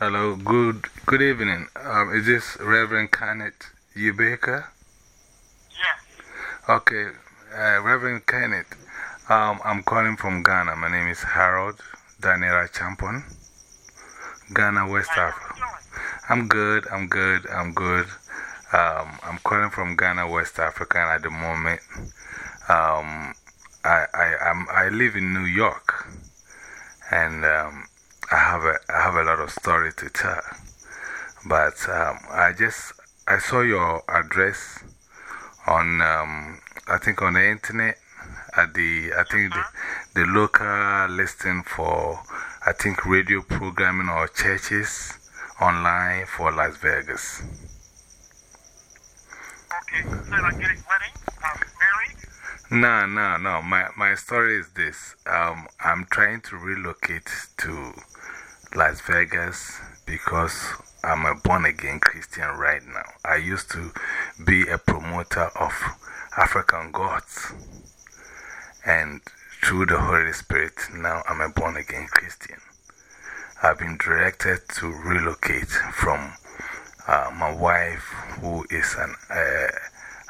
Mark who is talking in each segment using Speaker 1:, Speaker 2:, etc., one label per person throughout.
Speaker 1: Hello, good, good evening. Um, is this Reverend Kenneth Eubaker?
Speaker 2: Yes.
Speaker 1: Okay, uh, Reverend Kenneth, um, I'm calling from Ghana. My name is Harold Daniel Achampon, Ghana, West Africa. I'm good, I'm good, I'm good. Um, I'm calling from Ghana, West Africa, and at the moment, um, I, I, I'm, I live in New York, and um, I, have a, I have a lot of story to tell. But um, I just I saw your address on, um, I think, on the internet at the, I think, the, the local listing for, I think, radio programming or churches online for Las Vegas.
Speaker 2: Okay, so I'm getting wedding, um, married.
Speaker 1: No, no, no. My, my story is this. Um, I'm trying to relocate to Las Vegas because I'm a born again Christian right now. I used to be a promoter of African gods. And through the Holy Spirit, now I'm a born again Christian. I've been directed to relocate from uh, my wife, who is an uh,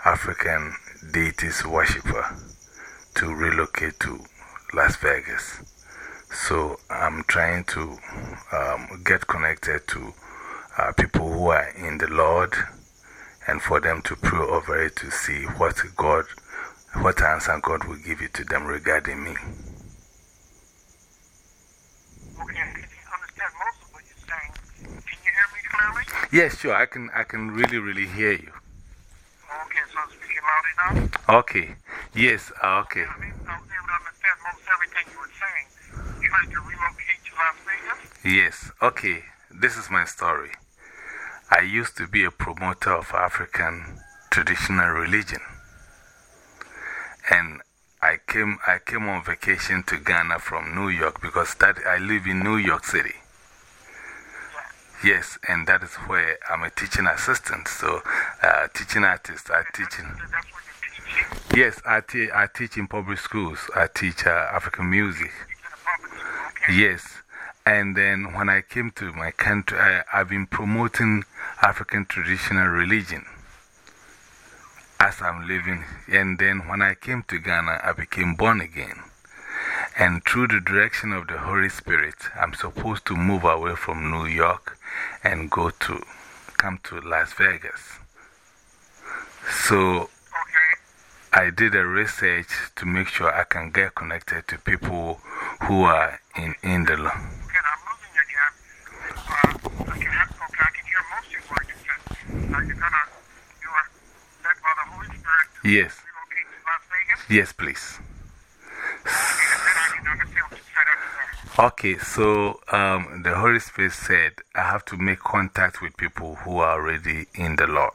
Speaker 1: African deities worshiper, to relocate to Las Vegas. So I'm trying to um, get connected to uh, people who are in the Lord and for them to pray over it to see what God, what answer God will give it to them regarding me.
Speaker 2: Okay, I can understand most of what you're saying. Can you hear me clearly?
Speaker 1: Yes, sure. I can, I can really, really hear you.
Speaker 2: Okay, so I'm speaking loud enough.
Speaker 1: Okay. Yes, uh, okay.
Speaker 2: I mean, I was able to understand most everything you were saying. You trying to relocate to Las Vegas?
Speaker 1: Yes, okay. This is my story. I used to be a promoter of African traditional religion. And I came, I came on vacation to Ghana from New York because that, I live in New York City. Yes, and that is where I'm a teaching assistant. So, uh, teaching artist, I
Speaker 2: you're teaching.
Speaker 1: Yes, I, te I teach in public schools. I teach uh, African music. Yes. And then when I came to my country, I, I've been promoting African traditional religion as I'm living. And then when I came to Ghana, I became born again. And through the direction of the Holy Spirit, I'm supposed to move away from New York and go to come to Las Vegas. So I did a research to make sure I can get connected to people who are in, in the law.
Speaker 2: Said after that.
Speaker 1: Okay, so um, the Holy Spirit said I have to make contact with people who are already in the Lord.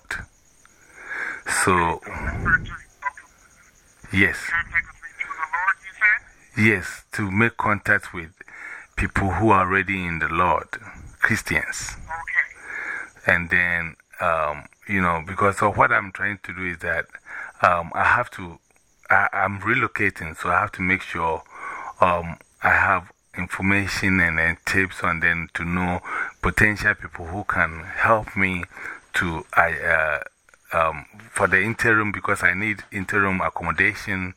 Speaker 1: So,
Speaker 2: Refer to, okay,
Speaker 1: yes,
Speaker 2: contact with me through the Lord, you said?
Speaker 1: yes, to make contact with people who are already in the Lord, Christians.
Speaker 2: Okay.
Speaker 1: And then, um, you know, because of what I'm trying to do is that um, I have to, I, I'm relocating, so I have to make sure um, I have information and then tips on them to know potential people who can help me to, I, uh, um, for the interim, because I need interim accommodation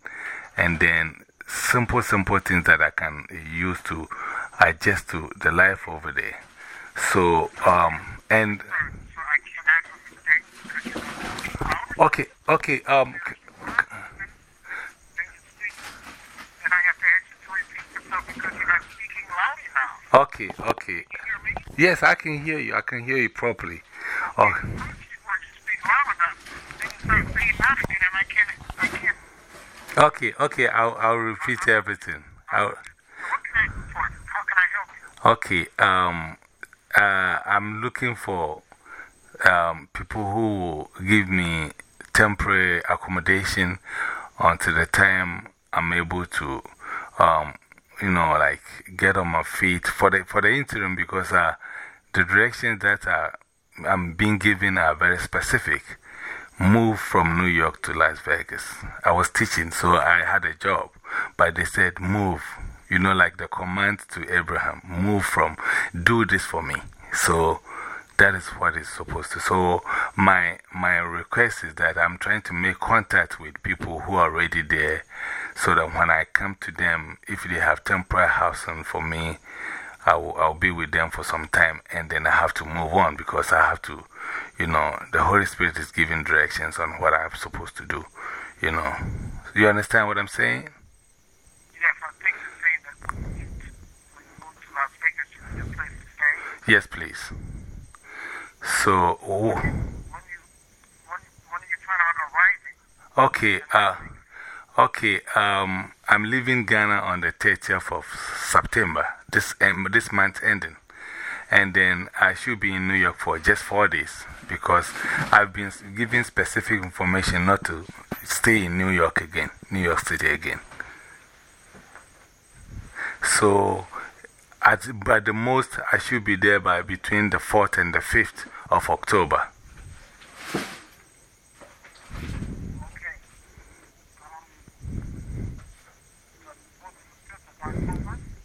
Speaker 1: and then simple, simple things that I can use to adjust to the life over there. So, um, and.
Speaker 2: Speaking okay. enough.
Speaker 1: okay, okay.
Speaker 2: You hear me?
Speaker 1: Yes, I can hear you. I can hear you properly. Oh,
Speaker 2: Once you, once you speak loud enough, then you start saying loud again and I can't, I can't.
Speaker 1: okay, okay, I'll, I'll repeat everything. I'll,
Speaker 2: So what can I do for you? How can I help you?
Speaker 1: okay, um, uh, I'm looking for um, people who will give me temporary accommodation until the time I'm able to, um, you know, like get on my feet for the, for the interim because uh, the directions that I'm being given are very specific. Move from New York to Las Vegas. I was teaching, so I had a job, but they said move. You know, like the command to Abraham, move from, do this for me. So that is what it's supposed to. So my, my request is that I'm trying to make contact with people who are already there so that when I come to them, if they have temporary housing for me, I will, I'll be with them for some time and then I have to move on because I have to, you know, the Holy Spirit is giving directions on what I'm supposed to do, you know. You understand what I'm saying?
Speaker 2: Yes, I think you're
Speaker 1: okay, uh, okay, um, I'm leaving Ghana on the 30th of September, this, um, this month ending. And then I should be in New York for just four days because I've been given specific information not to stay in New York again, New York City again. So, at, by the most, I should be there by between the 4th and the 5th of October.
Speaker 2: Okay. Um, what was the fifth of October?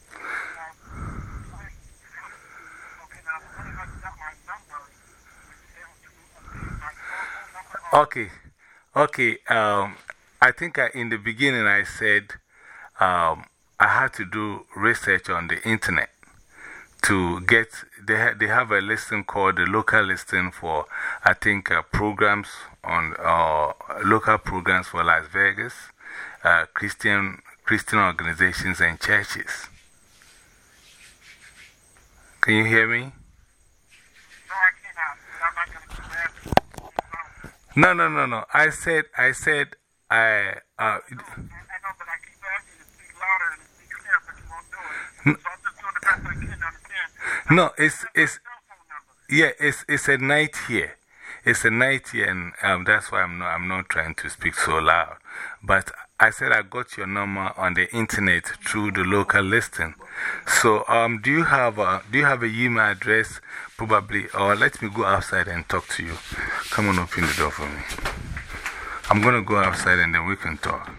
Speaker 2: Okay, now, when I got my number, was able to obtain my telephone number or
Speaker 1: Okay, okay. Um, I think I, in the beginning I said um, I had to do research on the internet to get. They, ha they have a listing called the local listing for, I think, uh, programs on uh, local programs for Las Vegas, uh, Christian, Christian organizations, and churches. Can you hear me?
Speaker 2: No, I cannot. I'm not going to do that.
Speaker 1: No, no, no, no. I said, I said, I. Uh,
Speaker 2: I know, but I keep asking you to speak louder and clear, but you won't do it. So I'm just doing the best I can to understand.
Speaker 1: no, it's, it's,
Speaker 2: Cell phone number.
Speaker 1: Yeah, it's, it's a night here. It's a night here, and um, that's why I'm not, I'm not trying to speak so loud. But I said I got your number on the internet through the local listing. So, um, do you have a, do you have a email address? Probably, or let me go outside and talk to you. Come on, open the door for me. I'm going to go outside and then we can talk.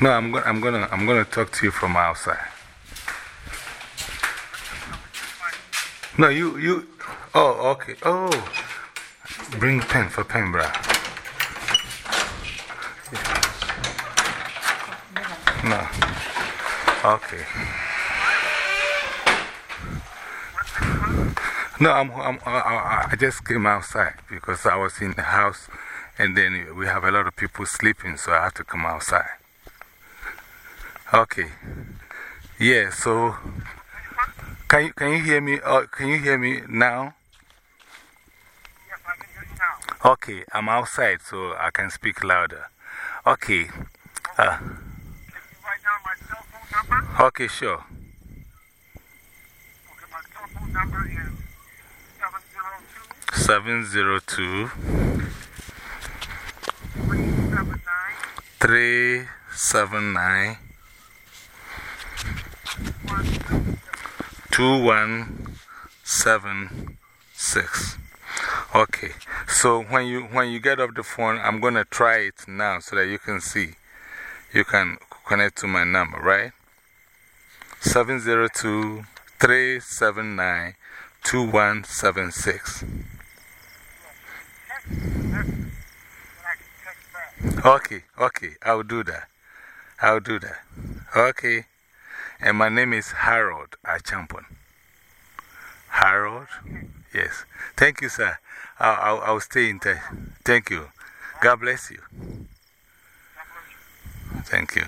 Speaker 1: No, I'm, go I'm, gonna, I'm gonna talk to you from outside. No, you, you, oh, okay. Oh, bring pen for pen, bro. No, okay. No, I'm, I'm, I, I- just came outside because I was in the house and then we have a lot of people sleeping, so I have to come outside. Okay. Yeah, so can you, can you hear me? Uh, can you hear me now?
Speaker 2: Yes, I can hear you now.
Speaker 1: Okay, I'm outside so I can speak louder. Okay. Uh,
Speaker 2: Can you write down my cell phone number?
Speaker 1: okay, sure.
Speaker 2: Okay, my cell phone number is 702
Speaker 1: 702
Speaker 2: 379
Speaker 1: 379 2176. Okay, so when you, when you get off the phone, I'm going to try it now so that you can see. You can connect to my number, right? 702 379 2176. Okay, okay, I'll do that. I'll do that. Okay. And my name is Harold Achampon. Harold? Yes. Thank you, sir. I'll, I'll, I'll stay in touch. Thank you. God bless you. Thank you.